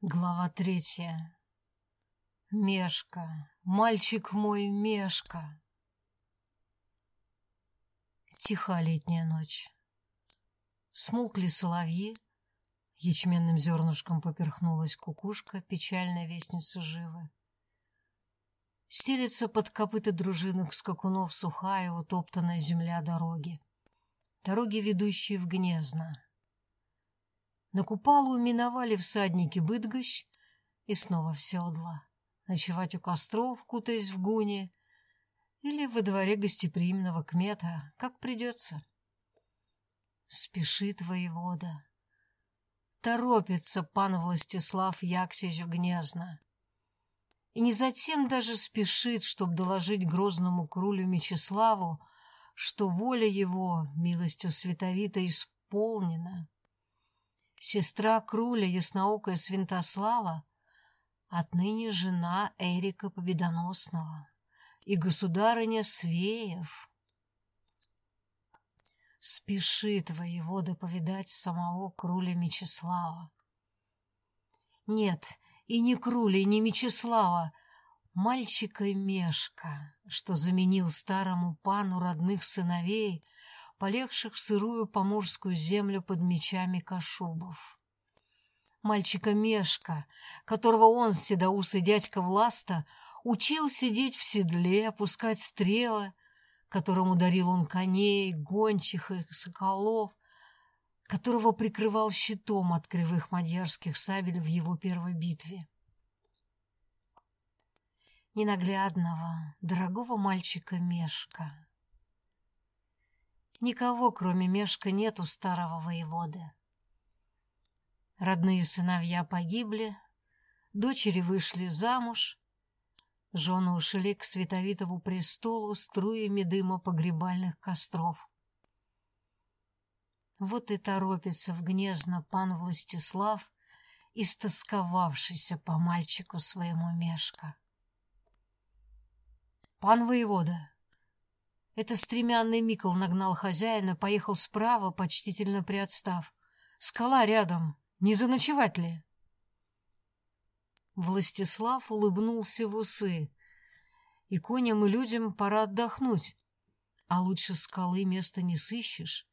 Глава третья. Мешка, мальчик мой Мешка. Тиха летняя ночь. Смолкли соловьи, ячменным зернышком поперхнулась кукушка, печальная вестница живы. Стелится под копыта дружинных скакунов сухая, утоптанная земля дороги. Дороги, ведущие в гнезно. На купалу миновали всадники Быдгощ и снова в седла. Ночевать у костров, кутаясь в гуне, или во дворе гостеприимного кмета, как придется. Спешит воевода. Торопится пан Властислав Яксич в гнезно. И не затем даже спешит, чтоб доложить грозному крулю Мечиславу, что воля его, милостью световита, исполнена сестра Круля, ясноокая Свинтослава, отныне жена Эрика Победоносного и государыня Свеев. Спешит воевода повидать самого Круля Мечислава. Нет, и не Круля, и не Мечислава, мальчика Мешка, что заменил старому пану родных сыновей — полегших в сырую поморскую землю под мечами кашубов. Мальчика Мешка, которого он, седоусый дядька Власта, учил сидеть в седле, опускать стрелы, которому дарил он коней, гончих и соколов, которого прикрывал щитом от кривых мадьярских сабель в его первой битве. Ненаглядного, дорогого мальчика Мешка, Никого, кроме Мешка, нет у старого воеводы. Родные сыновья погибли, дочери вышли замуж, жены ушли к световитому престолу струями дыма погребальных костров. Вот и торопится в гнезно пан Властислав, истосковавшийся по мальчику своему Мешка. «Пан воевода!» Это стремянный Микол нагнал хозяина, поехал справа, почтительно приотстав. Скала рядом. Не заночевать ли? Властислав улыбнулся в усы. И коням, и людям пора отдохнуть. А лучше скалы места не сыщешь.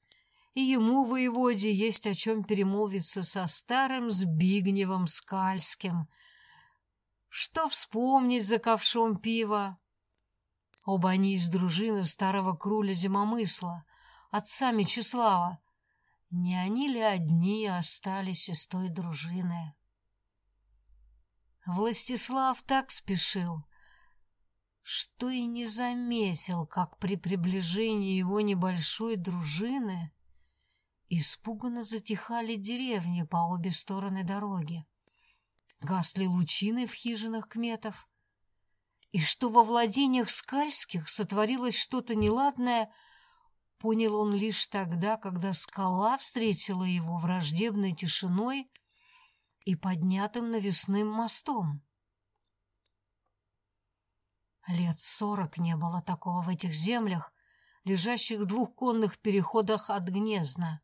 И ему, воеводе, есть о чем перемолвиться со старым Збигневым Скальским. Что вспомнить за ковшом пива? Оба они из дружины старого круля Зимомысла, отца Мечислава. Не они ли одни остались из той дружины? Властислав так спешил, что и не заметил, как при приближении его небольшой дружины испуганно затихали деревни по обе стороны дороги. Гасли лучины в хижинах кметов, и что во владениях скальских сотворилось что-то неладное, понял он лишь тогда, когда скала встретила его враждебной тишиной и поднятым навесным мостом. Лет сорок не было такого в этих землях, лежащих в двух переходах от Гнезна,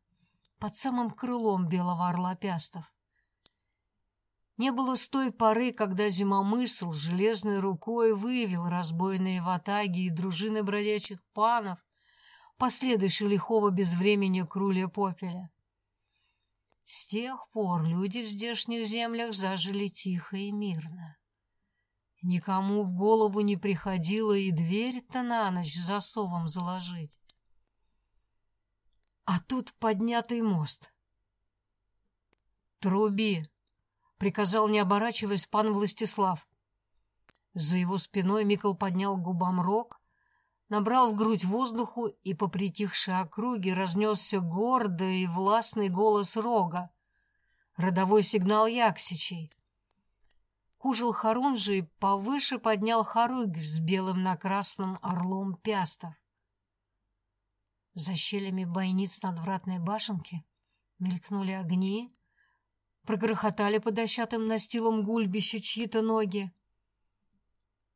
под самым крылом белого орла пястов. Не было с той поры, когда зимомысл железной рукой вывел разбойные ватаги и дружины бродячих панов, последующих лихого безвремени Круля Попеля. С тех пор люди в здешних землях зажили тихо и мирно. Никому в голову не приходило и дверь-то на ночь засовом заложить. А тут поднятый мост. «Труби!» Приказал, не оборачиваясь, пан Властислав. За его спиной Микол поднял губам рог, набрал в грудь воздуху, и по притихшей округе разнесся гордый и властный голос рога, родовой сигнал Яксичей. Кужил Харунжий повыше поднял хоругвь с белым на красном орлом пястов. За щелями бойниц надвратной башенки мелькнули огни, прогрохотали по дощатым настилам гульбища чьи-то ноги.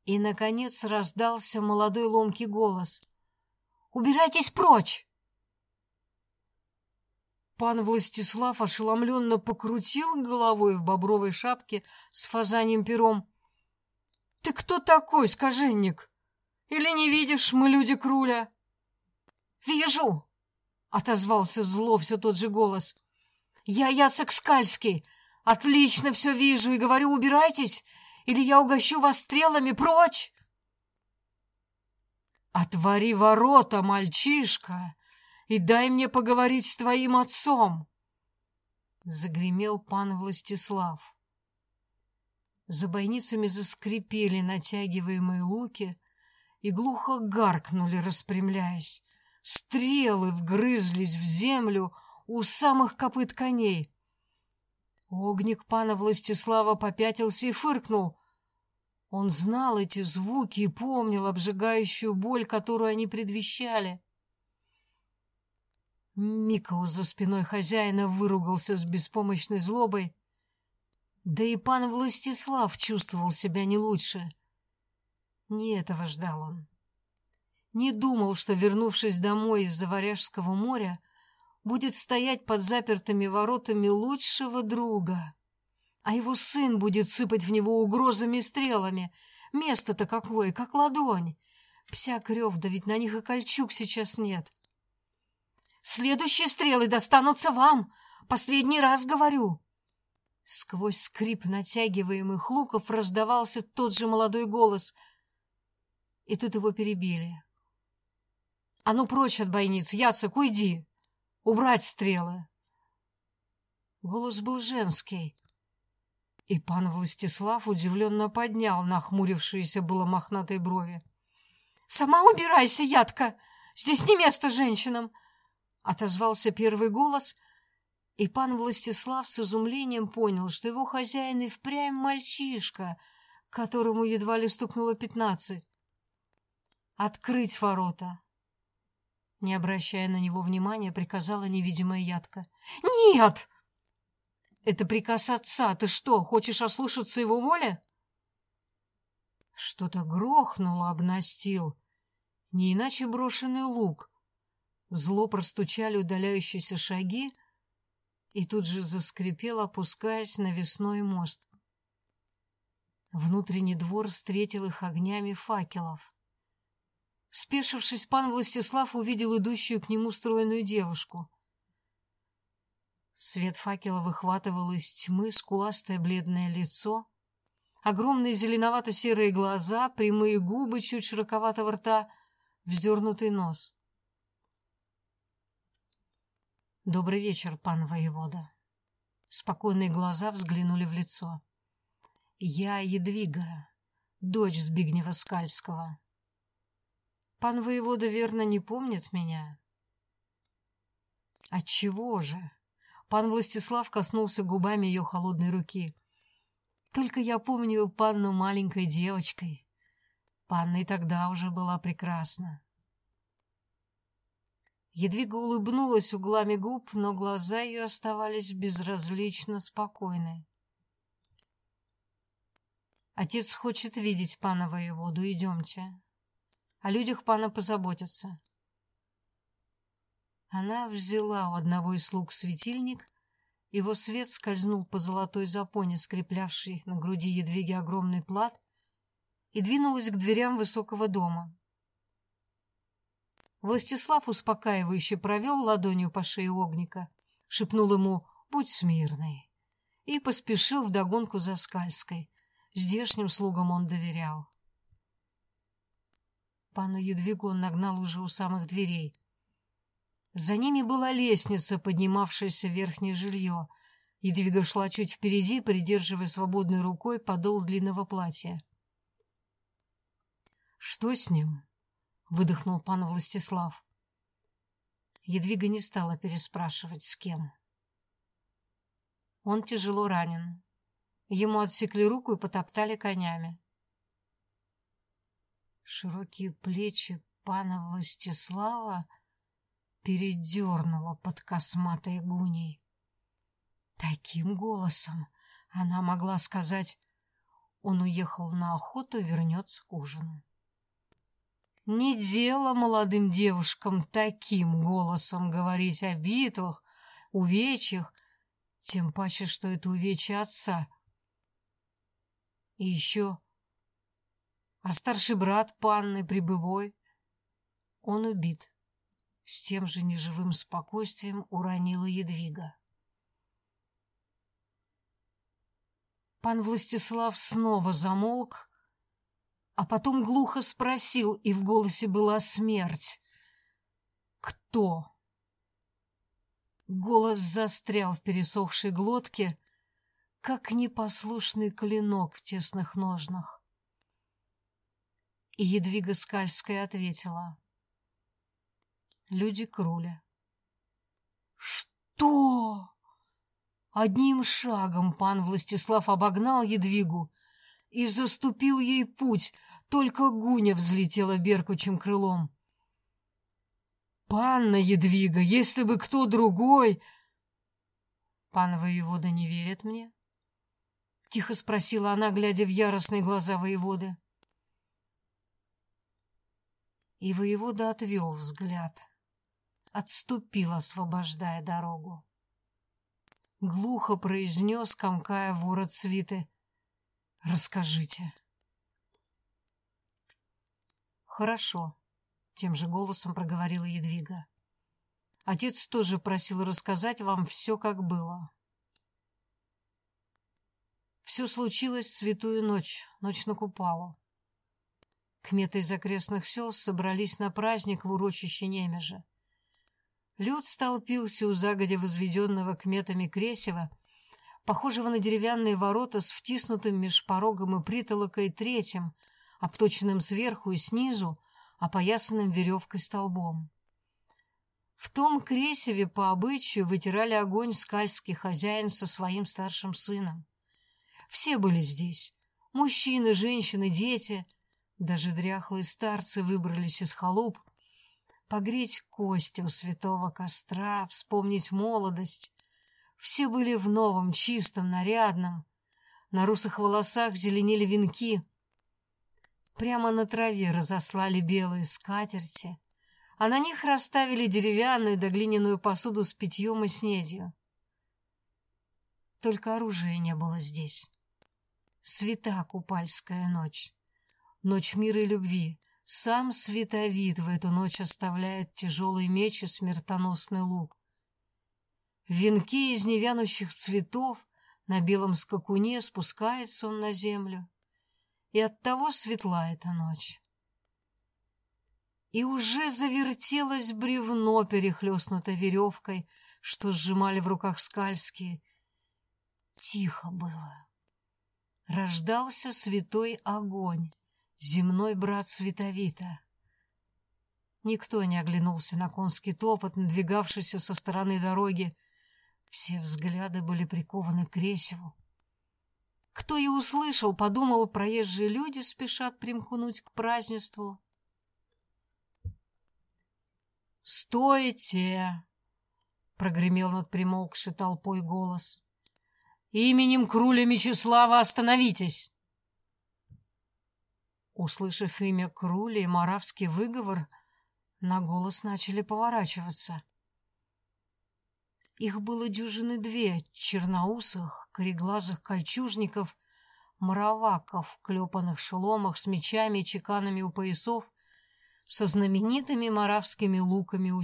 И, наконец, раздался молодой ломкий голос. «Убирайтесь прочь!» Пан Властислав ошеломленно покрутил головой в бобровой шапке с фазаньем пером. — Ты кто такой, скаженник? Или не видишь, мы люди Круля? — Вижу! — отозвался зло все тот же голос. — Я Яцек Скальский. Отлично все вижу и говорю, убирайтесь, или я угощу вас стрелами прочь! — Отвори ворота, мальчишка! и дай мне поговорить с твоим отцом!» Загремел пан Властислав. За бойницами заскрипели натягиваемые луки и глухо гаркнули, распрямляясь. Стрелы вгрызлись в землю у самых копыт коней. Огник пана Властислава попятился и фыркнул. Он знал эти звуки и помнил обжигающую боль, которую они предвещали. Микол за спиной хозяина выругался с беспомощной злобой. Да и пан Властислав чувствовал себя не лучше. Не этого ждал он. Не думал, что, вернувшись домой из-за Варяжского моря, будет стоять под запертыми воротами лучшего друга. А его сын будет сыпать в него угрозами и стрелами. Место-то какое, как ладонь. Псяк рев, да ведь на них и кольчуг сейчас нет. — Следующие стрелы достанутся вам. Последний раз говорю. Сквозь скрип натягиваемых луков раздавался тот же молодой голос. И тут его перебили. — А ну прочь от бойниц, Яцек, уйди! Убрать стрелы! Голос был женский. И пан Властислав удивленно поднял нахмурившиеся было мохнатой брови. — Сама убирайся, Ядка! Здесь не место женщинам! — Отозвался первый голос, и пан Властислав с изумлением понял, что его хозяин и впрямь мальчишка, которому едва ли стукнуло пятнадцать. «Открыть ворота!» Не обращая на него внимания, приказала невидимая ядка. «Нет!» «Это приказ отца. Ты что, хочешь ослушаться его воли?» Что-то грохнуло, обнастил. Не иначе брошенный лук — Зло простучали удаляющиеся шаги, и тут же заскрипел, опускаясь на весной мост. Внутренний двор встретил их огнями факелов. Спешившись, пан Властислав увидел идущую к нему стройную девушку. Свет факела выхватывал из тьмы скуластое бледное лицо, огромные зеленовато-серые глаза, прямые губы чуть широковатого рта, вздернутый нос. «Добрый вечер, пан воевода». Спокойные глаза взглянули в лицо. «Я Едвига, дочь Збигнева Скальского. Пан воевода верно не помнит меня?» «Отчего же?» Пан Властислав коснулся губами ее холодной руки. «Только я помню панну маленькой девочкой. Панна и тогда уже была прекрасна. Едвига улыбнулась углами губ, но глаза ее оставались безразлично спокойны. Отец хочет видеть пана воеводу, идемте. О людях пана позаботятся. Она взяла у одного из слуг светильник, его свет скользнул по золотой запоне, скреплявшей на груди Едвиги огромный плат, и двинулась к дверям высокого дома. Властислав успокаивающе провел ладонью по шее огника, шепнул ему «Будь смирный» и поспешил вдогонку за Скальской. Здешним слугам он доверял. Пана Едвигу нагнал уже у самых дверей. За ними была лестница, поднимавшаяся в верхнее жилье. Едвига шла чуть впереди, придерживая свободной рукой подол длинного платья. «Что с ним?» — выдохнул пан Властислав. Едвига не стала переспрашивать, с кем. Он тяжело ранен. Ему отсекли руку и потоптали конями. Широкие плечи пана Властислава передернуло под косматой гуней. Таким голосом она могла сказать, он уехал на охоту, вернется к ужину. Не дело молодым девушкам таким голосом говорить о битвах, увечьях, тем паче, что это увечья отца. И еще... А старший брат панны Прибывой, он убит. С тем же неживым спокойствием уронила Едвига. Пан Властислав снова замолк, а потом глухо спросил, и в голосе была смерть. «Кто?» Голос застрял в пересохшей глотке, как непослушный клинок в тесных ножнах. И Едвига Скальская ответила. «Люди Круля». «Что?» Одним шагом пан Властислав обогнал Едвигу и заступил ей путь, только Гуня взлетела беркучим крылом. «Панна Едвига, если бы кто другой...» «Пан воевода не верит мне?» — тихо спросила она, глядя в яростные глаза воеводы. И воевода отвел взгляд, отступил, освобождая дорогу. Глухо произнес, комкая ворот свиты. «Расскажите». «Хорошо», тем же голосом проговорила Едвига. Отец тоже просил рассказать вам все, как было. Все случилось в святую ночь, ночь на Купалу. Кметы из окрестных сел собрались на праздник в урочище Немежа. Люд столпился у загодя возведенного кметами кресева, похожего на деревянные ворота с втиснутым меж порогом и притолокой третьим, обточенным сверху и снизу, опоясанным веревкой столбом. В том кресеве по обычаю вытирали огонь скальский хозяин со своим старшим сыном. Все были здесь. Мужчины, женщины, дети. Даже дряхлые старцы выбрались из холуп. Погреть кости у святого костра, вспомнить молодость. Все были в новом, чистом, нарядном. На русых волосах зеленели венки — Прямо на траве разослали белые скатерти, а на них расставили деревянную да глиняную посуду с питьем и снедью. Только оружия не было здесь. Свята купальская ночь, ночь мира и любви. Сам световид в эту ночь оставляет тяжелый меч и смертоносный лук. Венки из невянущих цветов на белом скакуне спускается он на землю и оттого светла эта ночь. И уже завертелось бревно, перехлестнуто веревкой, что сжимали в руках скальские. Тихо было. Рождался святой огонь, земной брат Световита. Никто не оглянулся на конский топот, надвигавшийся со стороны дороги. Все взгляды были прикованы к кресеву. Кто и услышал, подумал, проезжие люди спешат примкнуть к празднеству. «Стойте!» — прогремел над примолкшей толпой голос. «Именем Круля Мечислава остановитесь!» Услышав имя Круля и маравский выговор, на голос начали поворачиваться. Их было дюжины две, черноусых, кореглазых кольчужников, мраваков в клепанных шеломах с мечами и чеканами у поясов, со знаменитыми маравскими луками у.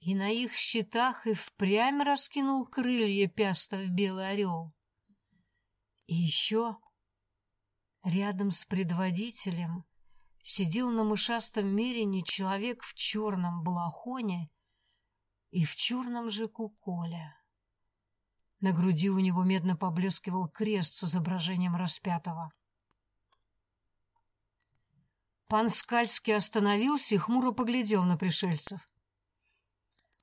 И на их щитах и впрямь раскинул крылья пястов белый орел. И еще рядом с предводителем сидел на мышастом мерине человек в черном балахоне и в черном же куколе. На груди у него медно поблескивал крест с изображением распятого. Пан Скальский остановился и хмуро поглядел на пришельцев.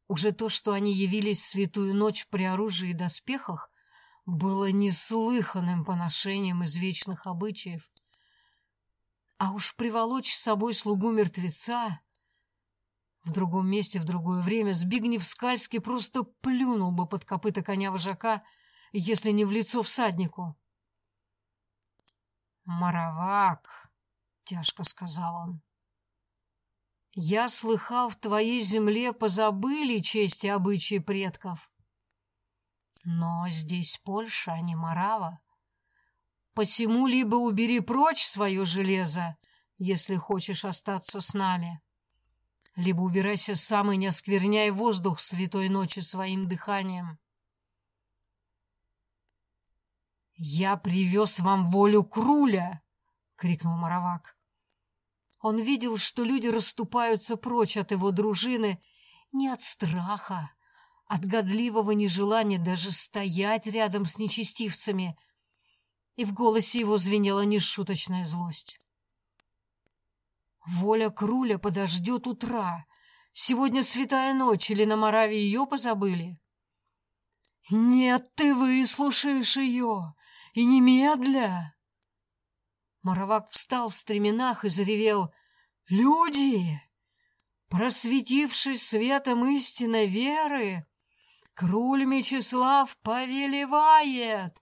Уже то, что они явились в святую ночь при оружии и доспехах, было неслыханным поношением из вечных обычаев. А уж приволочь с собой слугу мертвеца... В другом месте, в другое время Збигнев Скальский просто плюнул бы под копыта коня вожака, если не в лицо всаднику. «Маравак!» — тяжко сказал он. Я слыхал, в твоей земле позабыли честь и обычаи предков. Но здесь Польша, а не Марава. Посему либо убери прочь свое железо, если хочешь остаться с нами, либо убирайся сам и не оскверняй воздух святой ночи своим дыханием. «Я привез вам волю Круля!» — крикнул Маравак. Он видел, что люди расступаются прочь от его дружины не от страха, от годливого нежелания даже стоять рядом с нечестивцами, и в голосе его звенела нешуточная злость. Воля Круля подождет утра. Сегодня святая ночь, или на Мораве ее позабыли? Нет, ты выслушаешь ее, и немедля. Моровак встал в стременах и заревел «Люди, просветившись светом истинной веры, Круль Мечислав повелевает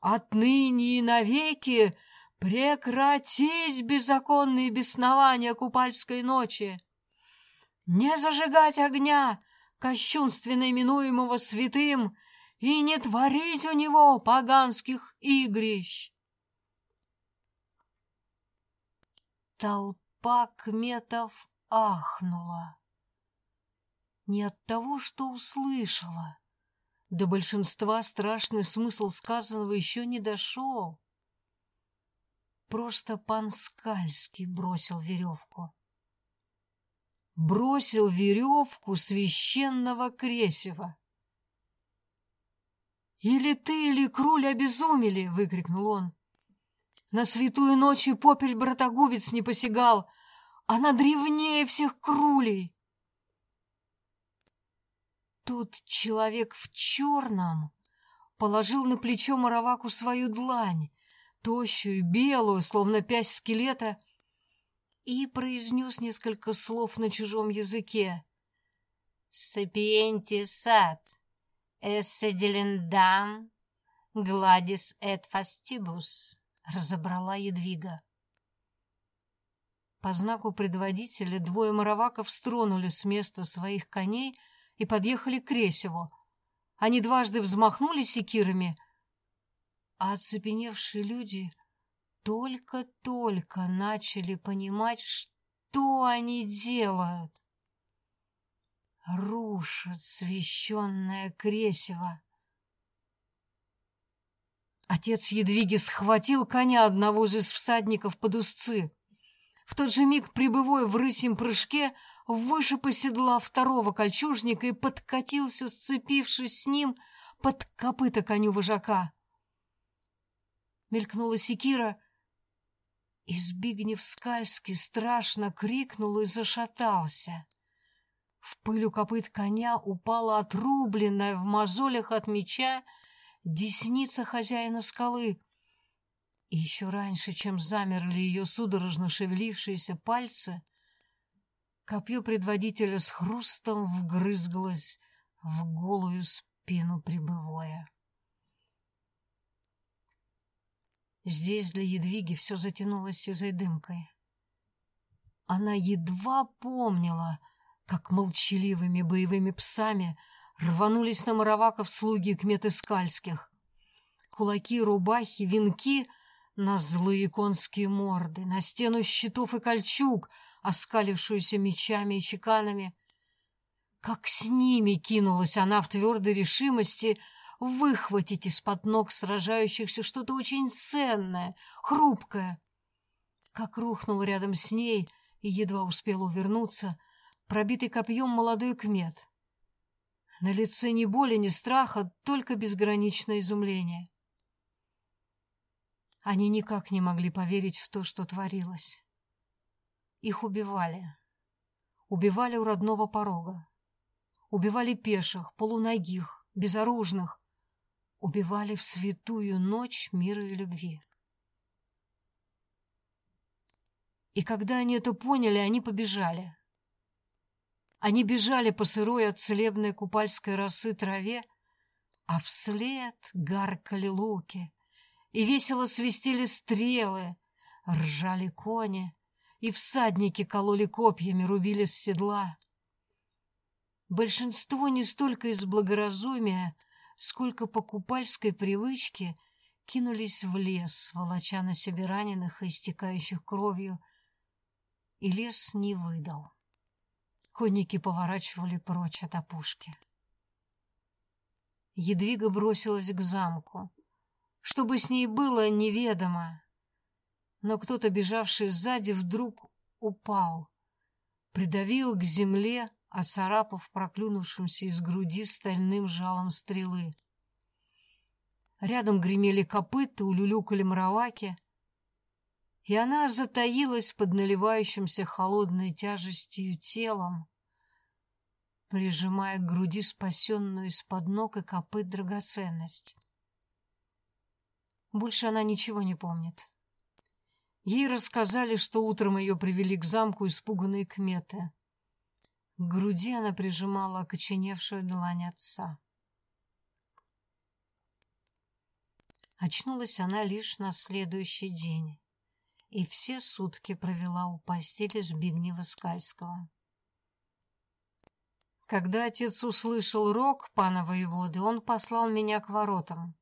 отныне и навеки прекратить беззаконные беснования купальской ночи, не зажигать огня, кощунственно именуемого святым, и не творить у него поганских игрищ. Толпа кметов ахнула. Не от того, что услышала. До большинства страшный смысл сказанного еще не дошел. Просто пан Скальский бросил веревку. Бросил веревку священного кресева. «Или ты, или Круль обезумели!» — выкрикнул он. «На святую ночь и попель братогубец не посягал, она древнее всех крулей!» Тут человек в черном положил на плечо Мараваку свою длань, тощую, белую, словно пясь скелета, и произнес несколько слов на чужом языке. «Сапиенти сад, эссе делендам, гладис эт фастибус», — разобрала Едвига. По знаку предводителя двое мараваков стронули с места своих коней и подъехали к Кресеву. Они дважды взмахнули секирами — а оцепеневшие люди только-только начали понимать, что они делают. Рушат священное кресиво. Отец Едвиги схватил коня одного из всадников под узцы. В тот же миг, прибывая в рысьем прыжке, вышиб из второго кольчужника и подкатился, сцепившись с ним под копыта коню вожака мелькнула секира, и Збигнев Скальский страшно крикнул и зашатался. В пылю копыт коня упала отрубленная в мозолях от меча десница хозяина скалы. И еще раньше, чем замерли ее судорожно шевелившиеся пальцы, копье предводителя с хрустом вгрызглось в голую спину прибывая. Здесь для Едвиги все затянулось сизой дымкой. Она едва помнила, как молчаливыми боевыми псами рванулись на Мараваков слуги кметы скальских. Кулаки, рубахи, венки на злые конские морды, на стену щитов и кольчуг, оскалившуюся мечами и чеканами. Как с ними кинулась она в твердой решимости — выхватить из-под ног сражающихся что-то очень ценное, хрупкое. Как рухнул рядом с ней и едва успел увернуться, пробитый копьем молодой кмет. На лице ни боли, ни страха, только безграничное изумление. Они никак не могли поверить в то, что творилось. Их убивали. Убивали у родного порога. Убивали пеших, полуногих, безоружных, убивали в святую ночь мира и любви. И когда они это поняли, они побежали. Они бежали по сырой от целебной купальской росы траве, а вслед гаркали луки, и весело свистели стрелы, ржали кони, и всадники кололи копьями, рубили с седла. Большинство не столько из благоразумия, сколько по купальской привычке кинулись в лес, волоча на себе раненых и истекающих кровью, и лес не выдал. Конники поворачивали прочь от опушки. Едвига бросилась к замку. Что бы с ней было, неведомо. Но кто-то, бежавший сзади, вдруг упал, придавил к земле, оцарапав проклюнувшимся из груди стальным жалом стрелы. Рядом гремели копыта, улюлюкали мраваки, и она затаилась под наливающимся холодной тяжестью телом, прижимая к груди спасенную из-под ног и копыт драгоценность. Больше она ничего не помнит. Ей рассказали, что утром ее привели к замку испуганные кметы. К груди она прижимала окоченевшую длань отца. Очнулась она лишь на следующий день, и все сутки провела у постели Збигнева Скальского. Когда отец услышал рок пана воеводы, он послал меня к воротам.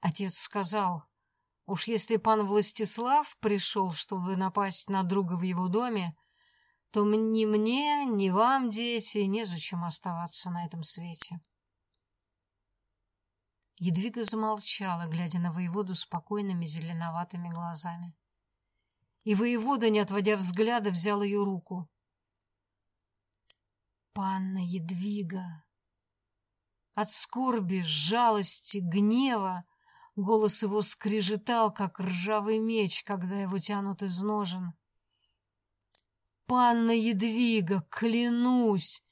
Отец сказал, уж если пан Властислав пришел, чтобы напасть на друга в его доме, то ни мне, ни вам, дети, незачем оставаться на этом свете. Едвига замолчала, глядя на воеводу спокойными зеленоватыми глазами. И воевода, не отводя взгляда, взял ее руку. Панна Едвига. От скорби, жалости, гнева голос его скрежетал, как ржавый меч, когда его тянут из ножен. «Панна Едвига, клянусь!»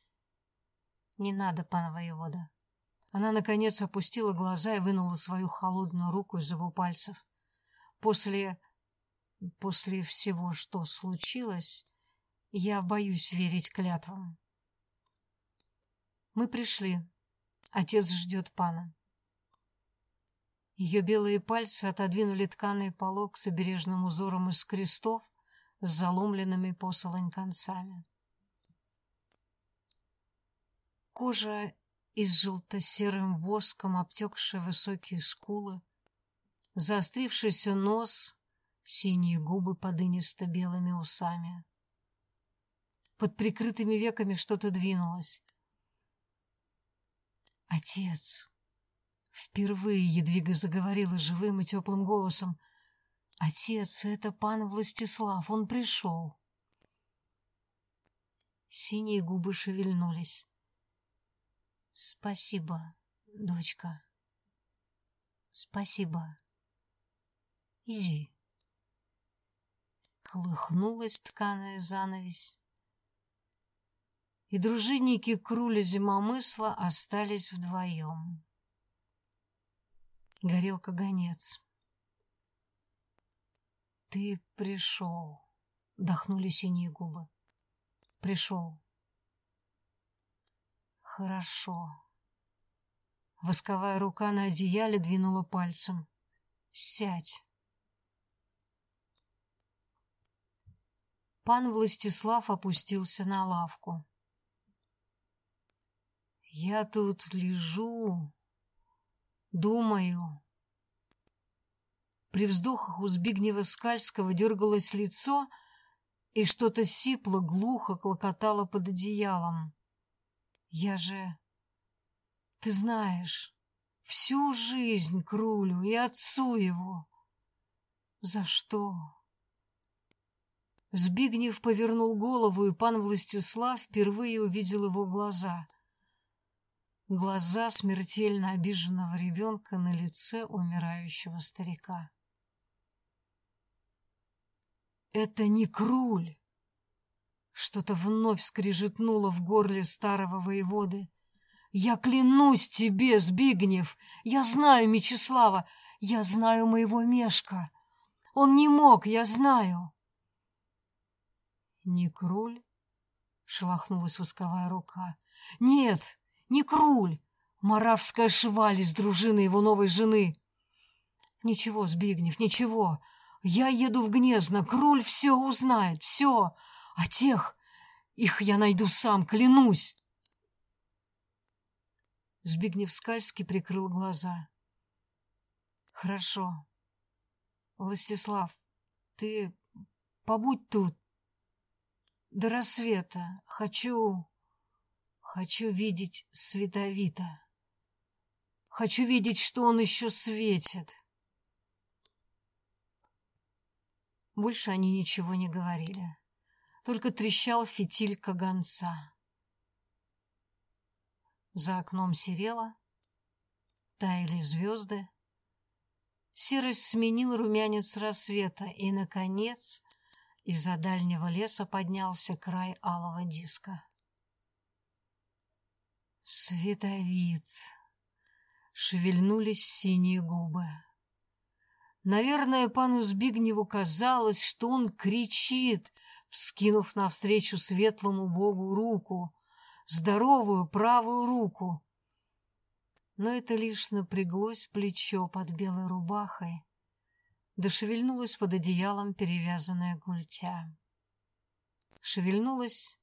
«Не надо, пан воевода!» Она, наконец, опустила глаза и вынула свою холодную руку из его пальцев. После... после всего, что случилось, я боюсь верить клятвам. Мы пришли. Отец ждет пана. Ее белые пальцы отодвинули тканый полог с обережным узором из крестов с заломленными посолонь концами. Кожа из желто-серым воском обтекшие высокие скулы, заострившийся нос, синие губы под инисто-белыми усами. Под прикрытыми веками что-то двинулось. Отец. Впервые Едвига заговорила живым и теплым голосом. Отец, это пан Властислав, он пришел. Синие губы шевельнулись. Спасибо, дочка. Спасибо. Иди. Колыхнулась тканая занавесь и дружинники Круля Зимомысла остались вдвоем. Горелка гонец. Ты пришел, дохнули синие губы. Пришел. Хорошо. Восковая рука на одеяле двинула пальцем. Сядь. Пан Властислав опустился на лавку. Я тут лежу, думаю. При вздохах у Збигнева Скальского дергалось лицо, и что-то сипло, глухо клокотало под одеялом. Я же... Ты знаешь, всю жизнь крулю и отцу его. За что? Збигнев повернул голову, и пан Властислав впервые увидел его глаза глаза смертельно обиженного ребенка на лице умирающего старика. «Это не круль!» Что-то вновь скрижетнуло в горле старого воеводы. «Я клянусь тебе, Збигнев! Я знаю Мечислава! Я знаю моего Мешка! Он не мог, я знаю!» «Не круль?» — шелохнулась восковая рука. «Нет, не Круль, маравская шваль из дружины его новой жены. Ничего, Збигнев, ничего. Я еду в Гнезно, Кроль все узнает, все. А тех, их я найду сам, клянусь. Збигнев Скальский прикрыл глаза. Хорошо. Властислав, ты побудь тут. До рассвета. Хочу... Хочу видеть Световита. Хочу видеть, что он еще светит. Больше они ничего не говорили. Только трещал фитиль каганца. За окном серело, таяли звезды. Серость сменил румянец рассвета, и, наконец, из-за дальнего леса поднялся край алого диска. Световид. Шевельнулись синие губы. Наверное, пану Збигневу казалось, что он кричит, вскинув навстречу светлому богу руку, здоровую правую руку. Но это лишь напряглось плечо под белой рубахой, да шевельнулась под одеялом перевязанная культя. Шевельнулась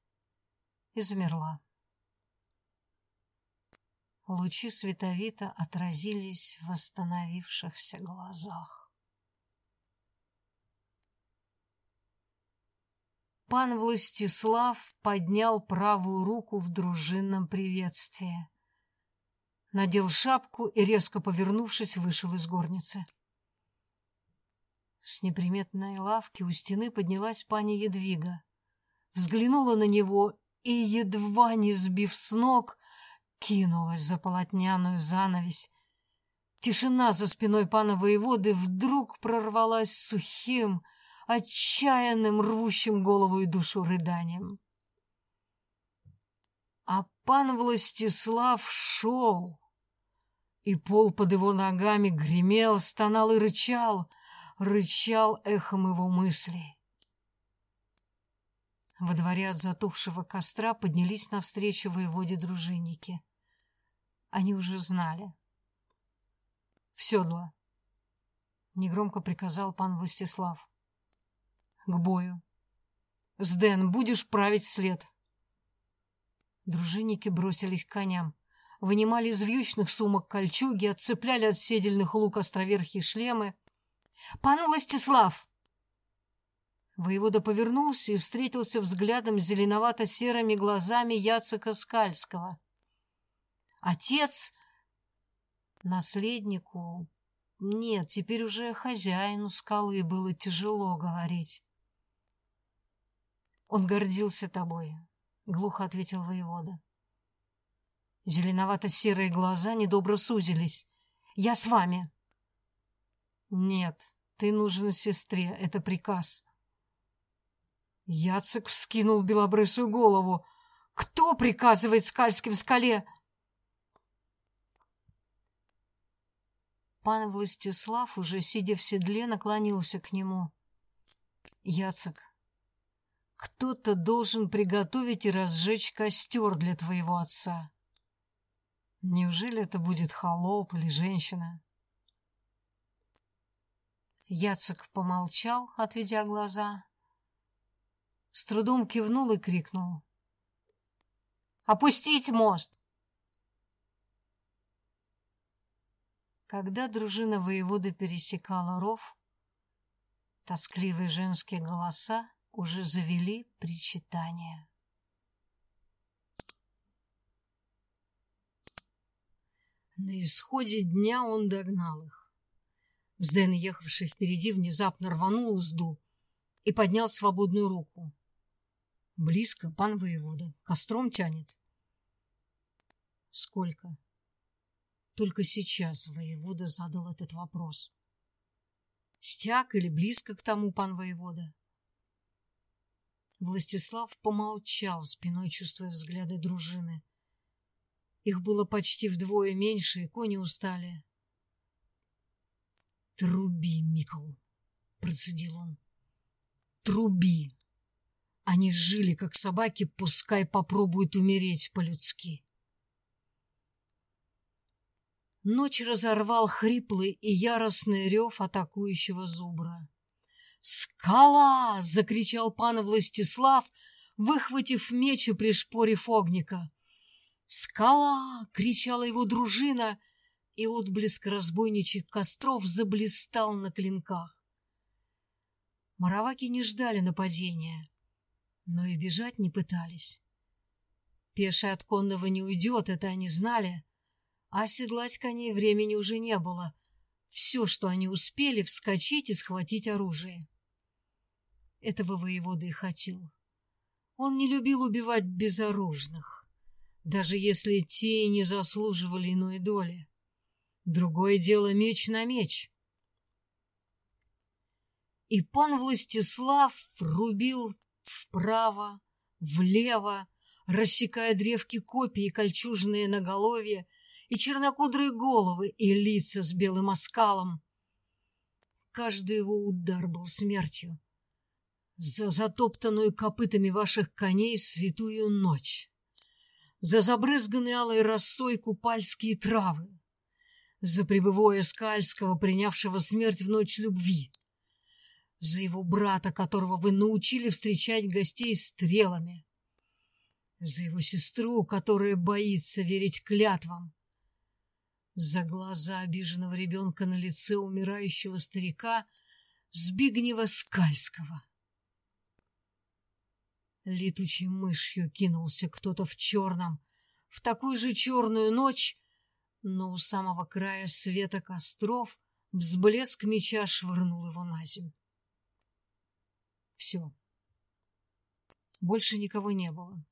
и замерла. Лучи световита отразились в восстановившихся глазах. Пан Властислав поднял правую руку в дружинном приветствии. Надел шапку и, резко повернувшись, вышел из горницы. С неприметной лавки у стены поднялась пани Едвига. Взглянула на него и, едва не сбив с ног, кинулась за полотняную занавесь. Тишина за спиной пана воеводы вдруг прорвалась сухим, отчаянным, рвущим голову и душу рыданием. А пан Властислав шел, и пол под его ногами гремел, стонал и рычал, рычал эхом его мыслей. Во дворе от затухшего костра поднялись навстречу воеводе дружинники. Они уже знали. «В седло!» — негромко приказал пан Властислав. «К бою! Сден, будешь править след!» Дружинники бросились к коням, вынимали из вьючных сумок кольчуги, отцепляли от седельных лук островерхие шлемы. «Пан Властислав!» Воевода повернулся и встретился взглядом с зеленовато-серыми глазами Яцека Скальского. Отец наследнику... Нет, теперь уже хозяину скалы было тяжело говорить. Он гордился тобой, — глухо ответил воевода. Зеленовато-серые глаза недобро сузились. Я с вами. Нет, ты нужен сестре, это приказ. Яцек вскинул белобрысую голову. Кто приказывает скальским скале? — Пан Властислав, уже сидя в седле, наклонился к нему. «Яцек, кто-то должен приготовить и разжечь костер для твоего отца. Неужели это будет холоп или женщина?» Яцек помолчал, отведя глаза. С трудом кивнул и крикнул. «Опустить мост!» Когда дружина воеводы пересекала ров, тоскливые женские голоса уже завели причитание. На исходе дня он догнал их. Сден, ехавший впереди, внезапно рванул узду и поднял свободную руку. Близко, пан воевода, костром тянет. Сколько? Только сейчас воевода задал этот вопрос. Стяг или близко к тому пан воевода? Властислав помолчал, спиной чувствуя взгляды дружины. Их было почти вдвое меньше, и кони устали. «Труби, Микл!» — процедил он. «Труби! Они жили, как собаки, пускай попробуют умереть по-людски!» Ночь разорвал хриплый и яростный рев атакующего зубра. «Скала!» — закричал пан Властислав, выхватив меч и пришпорив огника. «Скала!» — кричала его дружина, и отблеск разбойничьих костров заблистал на клинках. Мараваки не ждали нападения, но и бежать не пытались. Пеший от конного не уйдет, это они знали, а седлать коней времени уже не было. Все, что они успели, вскочить и схватить оружие. Этого воевода и хотел. Он не любил убивать безоружных, даже если те и не заслуживали иной доли. Другое дело меч на меч. И пан Властислав рубил вправо, влево, рассекая древки копий и кольчужные наголовья, и чернокудрые головы, и лица с белым оскалом. Каждый его удар был смертью. За затоптанную копытами ваших коней святую ночь. За забрызганные алой росой купальские травы. За прибывое Скальского, принявшего смерть в ночь любви. За его брата, которого вы научили встречать гостей стрелами за его сестру, которая боится верить клятвам, за глаза обиженного ребенка на лице умирающего старика Збигнева Скальского. Летучей мышью кинулся кто-то в черном, в такую же черную ночь, но у самого края света костров взблеск меча швырнул его на землю. Все. Больше никого не было.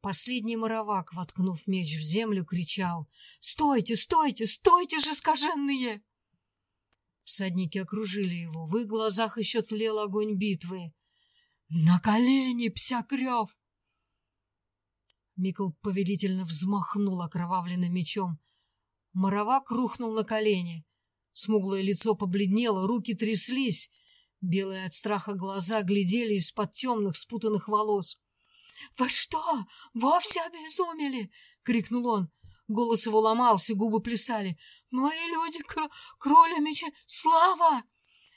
Последний моровак, воткнув меч в землю, кричал «Стойте, стойте, стойте же, скаженные!» Всадники окружили его, в их глазах еще тлел огонь битвы. «На колени, псякрев!» Микл повелительно взмахнул окровавленным мечом. Моровак рухнул на колени. Смуглое лицо побледнело, руки тряслись. Белые от страха глаза глядели из-под темных спутанных волос. «Вы что, вовсе обезумели?» — крикнул он. Голос его ломался, губы плясали. «Мои люди, кр кролемичи, слава!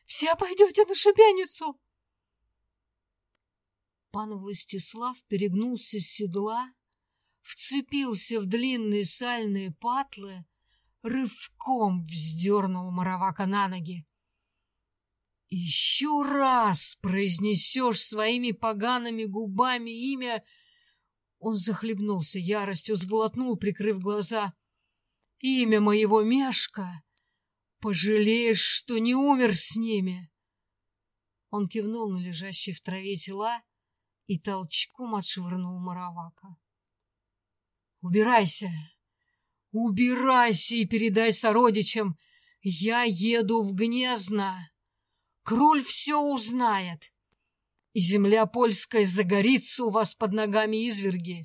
Все пойдете на шибеницу!» Пан Властислав перегнулся с седла, вцепился в длинные сальные патлы, рывком вздернул Маравака на ноги. Еще раз произнесешь своими погаными губами имя... Он захлебнулся яростью, сглотнул, прикрыв глаза. Имя моего Мешка. Пожалеешь, что не умер с ними. Он кивнул на лежащие в траве тела и толчком отшвырнул Маравака. Убирайся! Убирайся и передай сородичам. Я еду в Гнезно. Кроль все узнает, и земля польская загорится у вас под ногами изверги.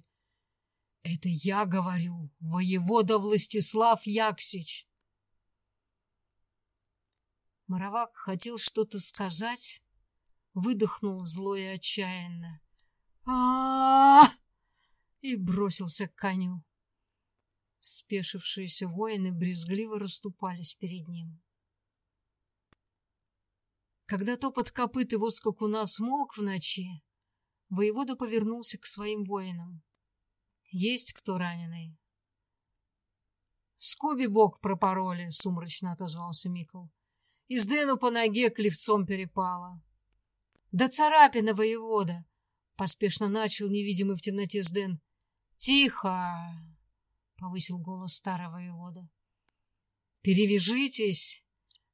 Это я говорю, воевода Властислав Яксич. Моровак хотел что-то сказать, выдохнул зло и отчаянно. -а, -а И бросился к коню. Спешившиеся воины брезгливо расступались перед ним. Когда топот копыт его скакуна смолк в ночи, воевода повернулся к своим воинам. «Есть кто раненый?» «Скоби бок пропороли», — сумрачно отозвался Микл. «Из Дэну по ноге клевцом перепало». «Да царапина, воевода!» — поспешно начал невидимый в темноте Сден. «Тихо!» — повысил голос старого воевода. «Перевяжитесь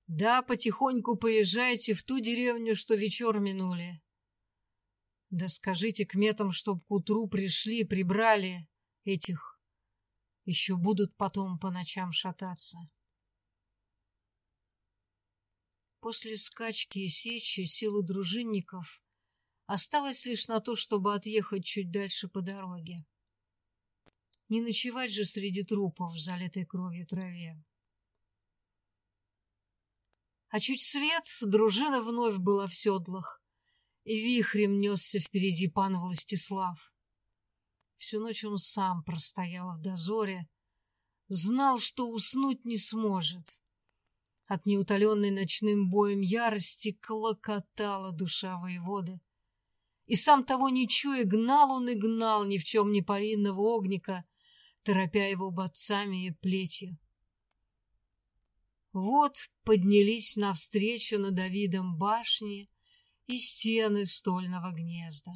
да, потихоньку поезжайте в ту деревню, что вечер минули. Да скажите к метам, чтоб к утру пришли, прибрали этих. Еще будут потом по ночам шататься. После скачки и сечи силы дружинников осталось лишь на то, чтобы отъехать чуть дальше по дороге. Не ночевать же среди трупов в залитой кровью траве. А чуть свет, дружина вновь была в седлах, и вихрем несся впереди пан Властислав. Всю ночь он сам простоял в дозоре, знал, что уснуть не сможет. От неутоленной ночным боем ярости клокотала душа воеводы. И сам того не чуя, гнал он и гнал ни в чем не повинного огника, торопя его бодцами и плетью. Вот поднялись навстречу над Давидом башни и стены стольного гнезда.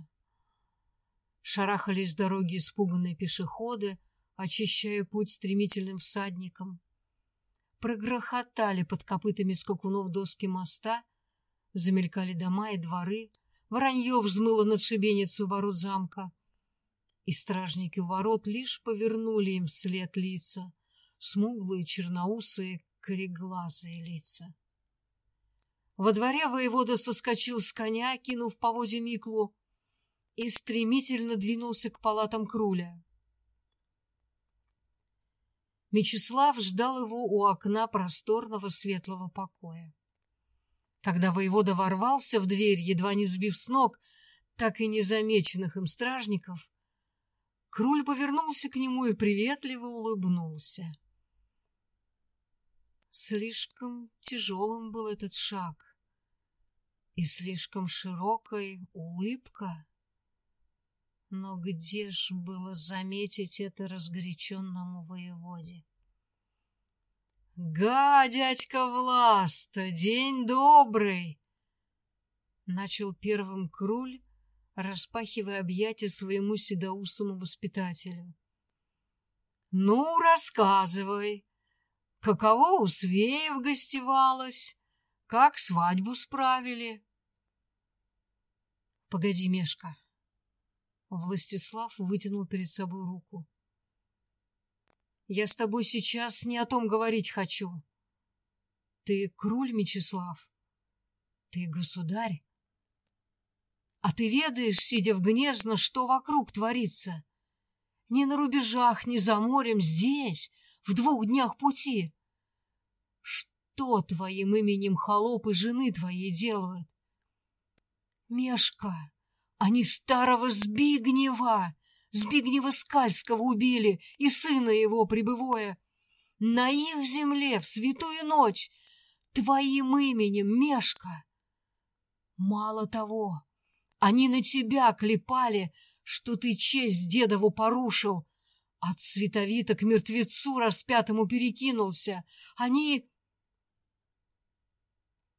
Шарахались дороги испуганные пешеходы, очищая путь стремительным всадникам. Прогрохотали под копытами скакунов доски моста, замелькали дома и дворы, воронье взмыло над шибеницу ворот замка. И стражники у ворот лишь повернули им вслед лица, смуглые, черноусые, кореглазые лица. Во дворе воевода соскочил с коня, кинув по воде Миклу, и стремительно двинулся к палатам Круля. Мечислав ждал его у окна просторного светлого покоя. Когда воевода ворвался в дверь, едва не сбив с ног, так и незамеченных им стражников, Круль повернулся к нему и приветливо улыбнулся. Слишком тяжелым был этот шаг и слишком широкой улыбка. Но где ж было заметить это разгоряченному воеводе? «Га, дядька Власта, день добрый!» Начал первым круль, распахивая объятия своему седоусому воспитателю. «Ну, рассказывай, каково у Свеев гостевалось, как свадьбу справили?» «Погоди, Мешка!» Властислав вытянул перед собой руку. «Я с тобой сейчас не о том говорить хочу. Ты круль, Мечислав. Ты государь. А ты ведаешь, сидя в гнезно, что вокруг творится? Не на рубежах, не за морем, здесь, в двух днях пути. Что твоим именем холопы жены твоей делают? Мешка, они старого Збигнева, Збигнева Скальского убили и сына его прибывая. На их земле в святую ночь твоим именем, Мешка. Мало того, они на тебя клепали, что ты честь дедову порушил, от световита к мертвецу распятому перекинулся. Они...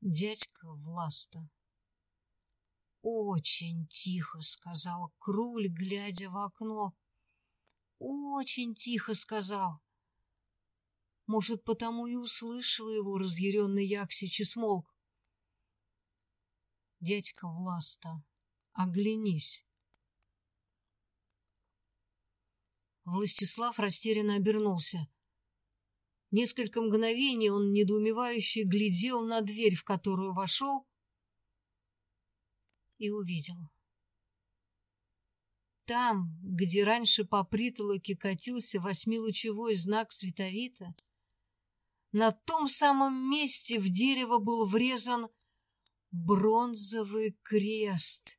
Дядька Власта очень тихо, — сказал Круль, глядя в окно. Очень тихо сказал. Может, потому и услышал его разъяренный Яксич и смолк. Дядька Власта, оглянись. Властислав растерянно обернулся. Несколько мгновений он недоумевающе глядел на дверь, в которую вошел, и увидел. Там, где раньше по притолоке катился восьмилучевой знак световита, на том самом месте в дерево был врезан бронзовый крест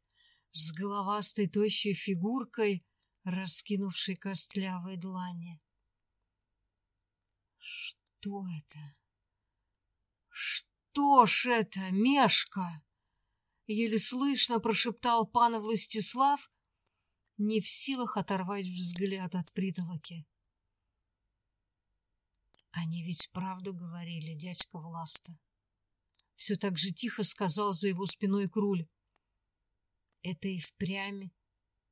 с головастой тощей фигуркой, раскинувшей костлявые длани. Что это? Что ж это, Мешка? еле слышно прошептал пан Властислав, не в силах оторвать взгляд от притолоки. Они ведь правду говорили, дядька Власта. Все так же тихо сказал за его спиной Круль. Это и впрямь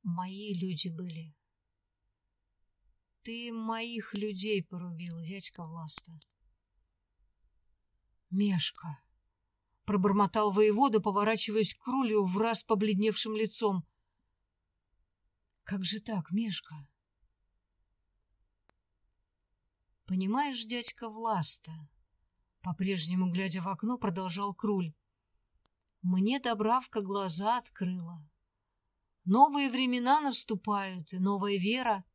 мои люди были. Ты моих людей порубил, дядька Власта. Мешка пробормотал воевода, поворачиваясь к крулю в раз побледневшим лицом. Как же так, Мишка? Понимаешь, дядька Власта, по-прежнему глядя в окно, продолжал Круль. Мне Добравка глаза открыла. Новые времена наступают, и новая вера.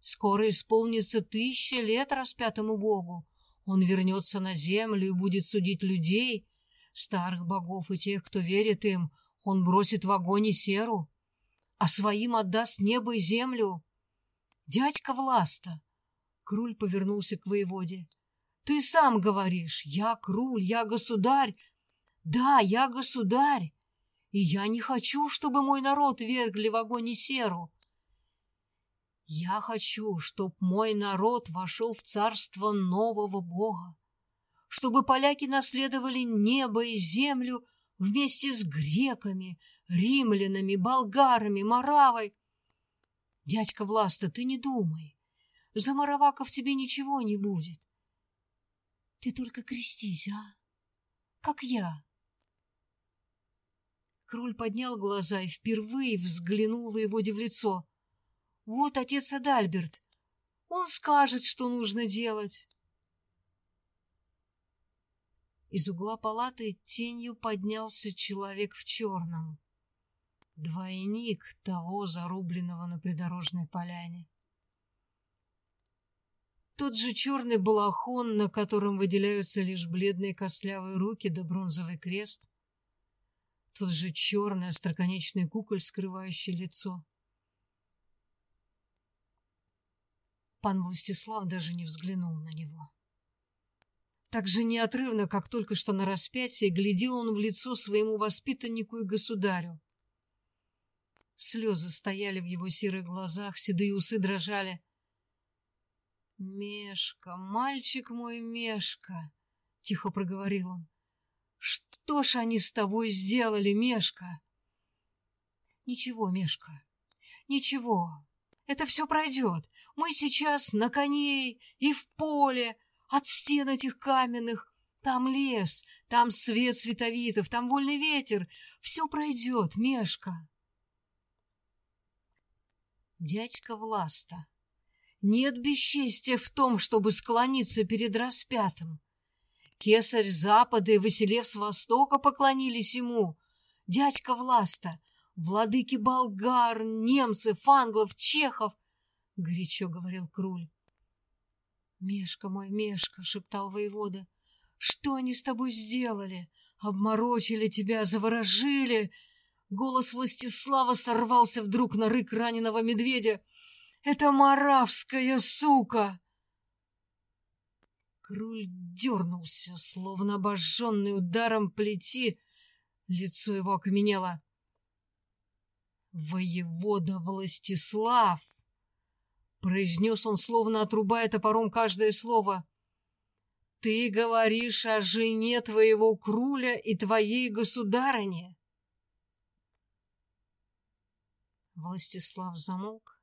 Скоро исполнится тысяча лет распятому Богу. Он вернется на землю и будет судить людей, Старых богов и тех, кто верит им, он бросит в огонь и серу, а своим отдаст небо и землю. Дядька Власта, Круль повернулся к воеводе, Ты сам говоришь, я круль, я государь. Да, я государь, и я не хочу, чтобы мой народ вергли в огонь и серу. Я хочу, чтоб мой народ вошел в царство нового Бога, чтобы поляки наследовали небо и землю вместе с греками, римлянами, болгарами, моравой. Дядька Власта, ты не думай, за мороваков тебе ничего не будет. Ты только крестись, а? Как я. Кроль поднял глаза и впервые взглянул воеводе в лицо. Вот отец Адальберт. Он скажет, что нужно делать. Из угла палаты тенью поднялся человек в черном. Двойник того, зарубленного на придорожной поляне. Тот же черный балахон, на котором выделяются лишь бледные костлявые руки да бронзовый крест. Тот же черный остроконечный куколь, скрывающий лицо. Пан Властислав даже не взглянул на него. Так же неотрывно, как только что на распятие, глядел он в лицо своему воспитаннику и государю. Слезы стояли в его серых глазах, седые усы дрожали. «Мешка, мальчик мой Мешка!» — тихо проговорил он. «Что ж они с тобой сделали, Мешка?» «Ничего, Мешка, ничего. Это все пройдет. Мы сейчас на коней и в поле, от стен этих каменных. Там лес, там свет световитов, там вольный ветер. Все пройдет, Мешка. Дядька Власта, нет бесчестия в том, чтобы склониться перед распятым. Кесарь Запада и Василев с Востока поклонились ему. Дядька Власта, владыки болгар, немцев, англов, чехов — горячо говорил Круль. «Мешка мой, Мешка!» — шептал воевода. «Что они с тобой сделали? Обморочили тебя, заворожили!» Голос Властислава сорвался вдруг на рык раненого медведя. «Это маравская сука!» Круль дернулся, словно обожженный ударом плети. Лицо его окаменело. «Воевода Властислав!» Произнес он, словно отрубая топором каждое слово. «Ты говоришь о жене твоего круля и твоей государыне!» Властислав замолк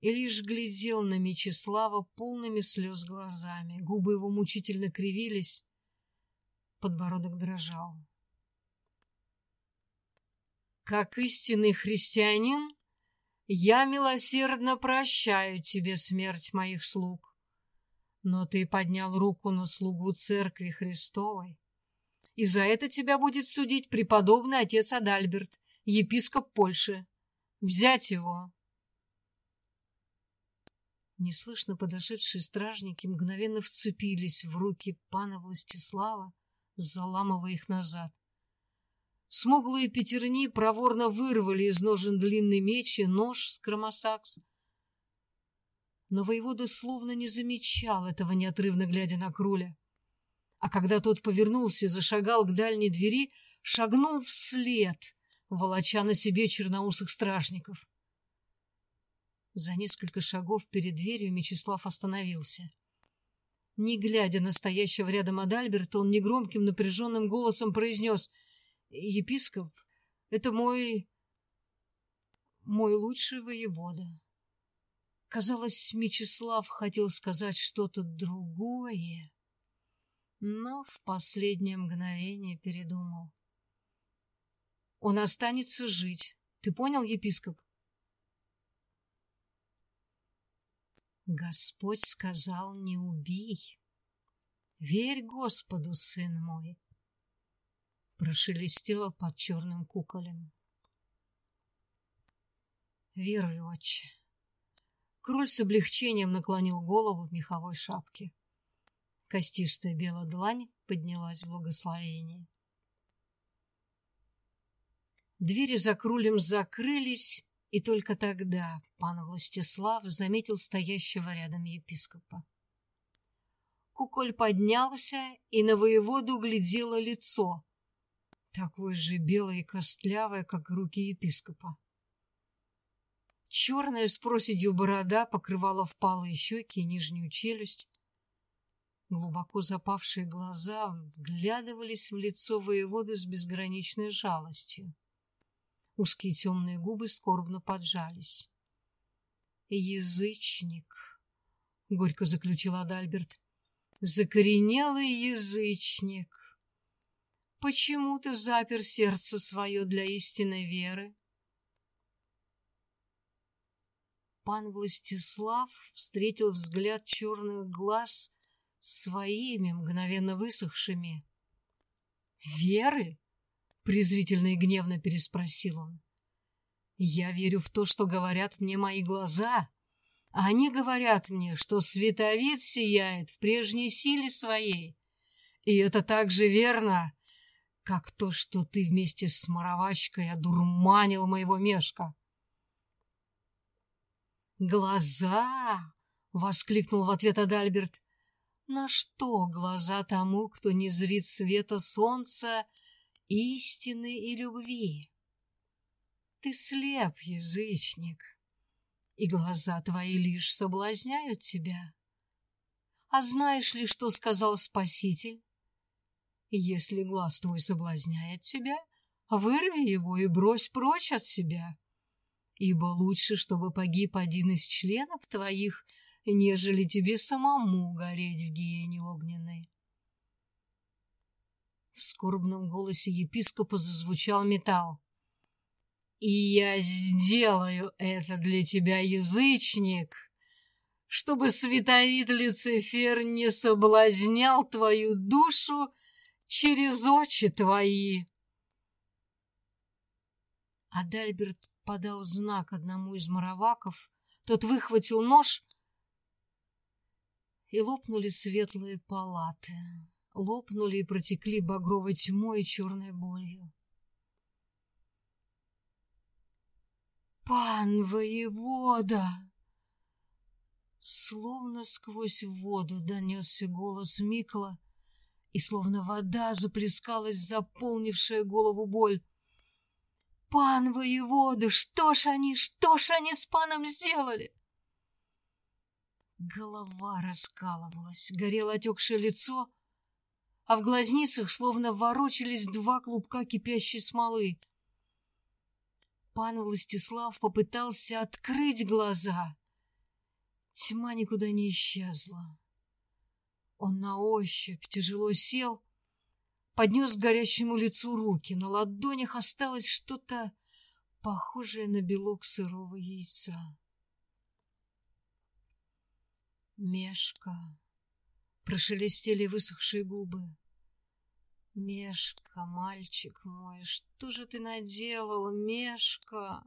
и лишь глядел на Мечислава полными слез глазами. Губы его мучительно кривились, подбородок дрожал. Как истинный христианин, я милосердно прощаю тебе смерть моих слуг. Но ты поднял руку на слугу церкви Христовой, и за это тебя будет судить преподобный отец Адальберт, епископ Польши. Взять его. Неслышно подошедшие стражники мгновенно вцепились в руки пана Властислава, заламывая их назад. Смуглые пятерни проворно вырвали из ножен длинный меч и нож с кромосакс. Но воевода словно не замечал этого, неотрывно глядя на Круля. А когда тот повернулся и зашагал к дальней двери, шагнул вслед, волоча на себе черноусых стражников. За несколько шагов перед дверью Мечислав остановился. Не глядя на стоящего рядом Адальберта, он негромким напряженным голосом произнес — епископ — это мой... мой лучший воевода. Казалось, Мечислав хотел сказать что-то другое, но в последнее мгновение передумал. Он останется жить. Ты понял, епископ? Господь сказал, не убей. Верь Господу, сын мой прошелестело под черным куколем. Верую, отче. Кроль с облегчением наклонил голову в меховой шапке. Костистая белая длань поднялась в благословение. Двери за крулем закрылись, и только тогда пан Властислав заметил стоящего рядом епископа. Куколь поднялся, и на воеводу глядело лицо, такое же белое и костлявое, как руки епископа. Черная с проседью борода покрывала впалые щеки и нижнюю челюсть. Глубоко запавшие глаза вглядывались в лицо воеводы с безграничной жалостью. Узкие темные губы скорбно поджались. «Язычник», — горько заключил Адальберт, закоренелый язычник. Почему ты запер сердце свое для истинной веры? Пан Властислав встретил взгляд черных глаз своими, мгновенно высохшими. «Веры?» — презрительно и гневно переспросил он. «Я верю в то, что говорят мне мои глаза, они говорят мне, что световид сияет в прежней силе своей. И это так же верно, как то, что ты вместе с моровачкой одурманил моего мешка. «Глаза!» — воскликнул в ответ Адальберт. «На что глаза тому, кто не зрит света солнца, истины и любви? Ты слеп, язычник!» и глаза твои лишь соблазняют тебя. А знаешь ли, что сказал Спаситель? Если глаз твой соблазняет тебя, вырви его и брось прочь от себя, ибо лучше, чтобы погиб один из членов твоих, нежели тебе самому гореть в гиене огненной. В скорбном голосе епископа зазвучал металл. И я сделаю это для тебя, язычник, чтобы световид Люцифер не соблазнял твою душу через очи твои. Адальберт подал знак одному из мараваков, тот выхватил нож, и лопнули светлые палаты, лопнули и протекли багровой тьмой и черной болью. «Пан воевода!» Словно сквозь воду донесся голос Микла, и словно вода заплескалась заполнившая голову боль. «Пан воевода, что ж они, что ж они с паном сделали?» Голова раскалывалась, горело отекшее лицо, а в глазницах словно ворочались два клубка кипящей смолы. Пан Властислав попытался открыть глаза. Тьма никуда не исчезла. Он на ощупь тяжело сел, поднес к горящему лицу руки. На ладонях осталось что-то похожее на белок сырого яйца. Мешка. Прошелестели высохшие губы. Мешка, мальчик мой, что же ты наделал, Мешка?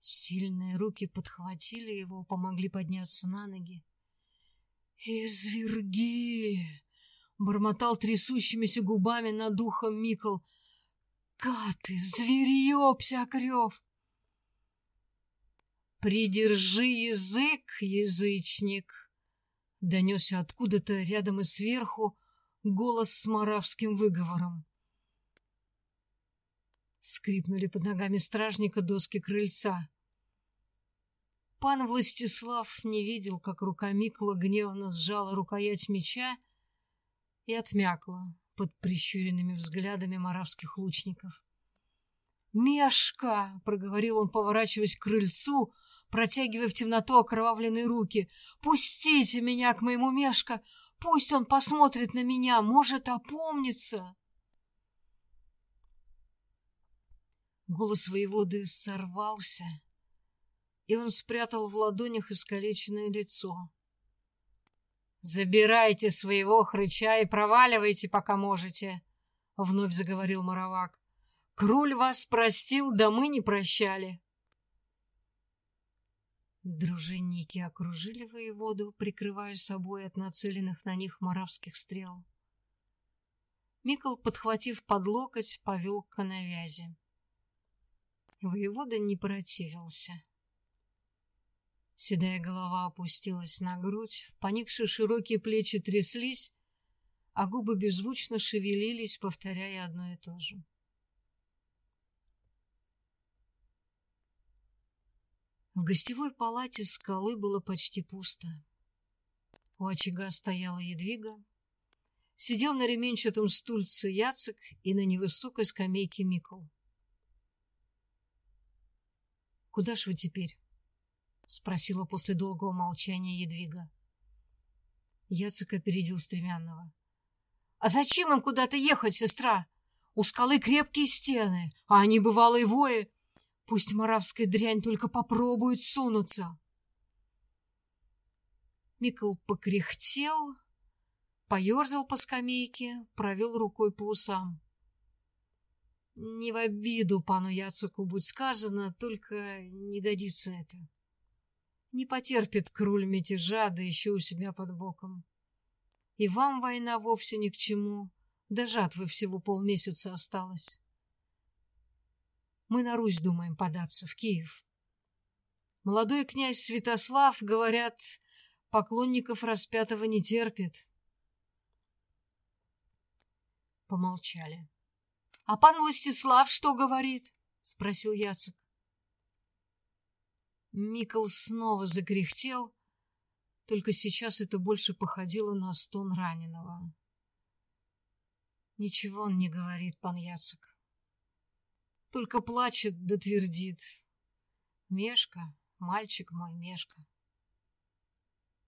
Сильные руки подхватили его, помогли подняться на ноги. «Изверги!» — бормотал трясущимися губами над духом Микол. «Каты, зверье, псякрев!» «Придержи язык, язычник!» Донесся откуда-то рядом и сверху голос с маравским выговором. Скрипнули под ногами стражника доски крыльца. Пан Властислав не видел, как рука Микола гневно сжала рукоять меча и отмякла под прищуренными взглядами маравских лучников. «Мешка!» — проговорил он, поворачиваясь к крыльцу, протягивая в темноту окровавленные руки. «Пустите меня к моему Мешка! Пусть он посмотрит на меня, может, опомнится!» Голос воеводы сорвался, и он спрятал в ладонях искалеченное лицо. «Забирайте своего хрыча и проваливайте, пока можете», — вновь заговорил Моровак. «Круль вас простил, да мы не прощали». Дружинники окружили воеводу, прикрывая собой от нацеленных на них моравских стрел. Микол, подхватив под локоть, повел к коновязи. Воевода не противился. Седая голова опустилась на грудь, поникшие широкие плечи тряслись, а губы беззвучно шевелились, повторяя одно и то же. В гостевой палате скалы было почти пусто. У очага стояла едвига. Сидел на ременчатом стульце Яцек и на невысокой скамейке Микол. «Куда ж вы теперь?» — спросила после долгого молчания Едвига. Яцек опередил Стремянного. «А зачем им куда-то ехать, сестра? У скалы крепкие стены, а они бывалые вои. Пусть моравская дрянь только попробует сунуться. Микл покряхтел, поерзал по скамейке, провел рукой по усам. Не в обиду пану Яцеку будь сказано, только не годится это. Не потерпит круль мятежа, да еще у себя под боком. И вам война вовсе ни к чему, до жатвы всего полмесяца осталось мы на Русь думаем податься, в Киев. Молодой князь Святослав, говорят, поклонников распятого не терпит. Помолчали. — А пан Властислав что говорит? — спросил Яцек. Микол снова закряхтел, только сейчас это больше походило на стон раненого. Ничего он не говорит, пан Яцек. Только плачет да твердит. Мешка, мальчик мой, Мешка.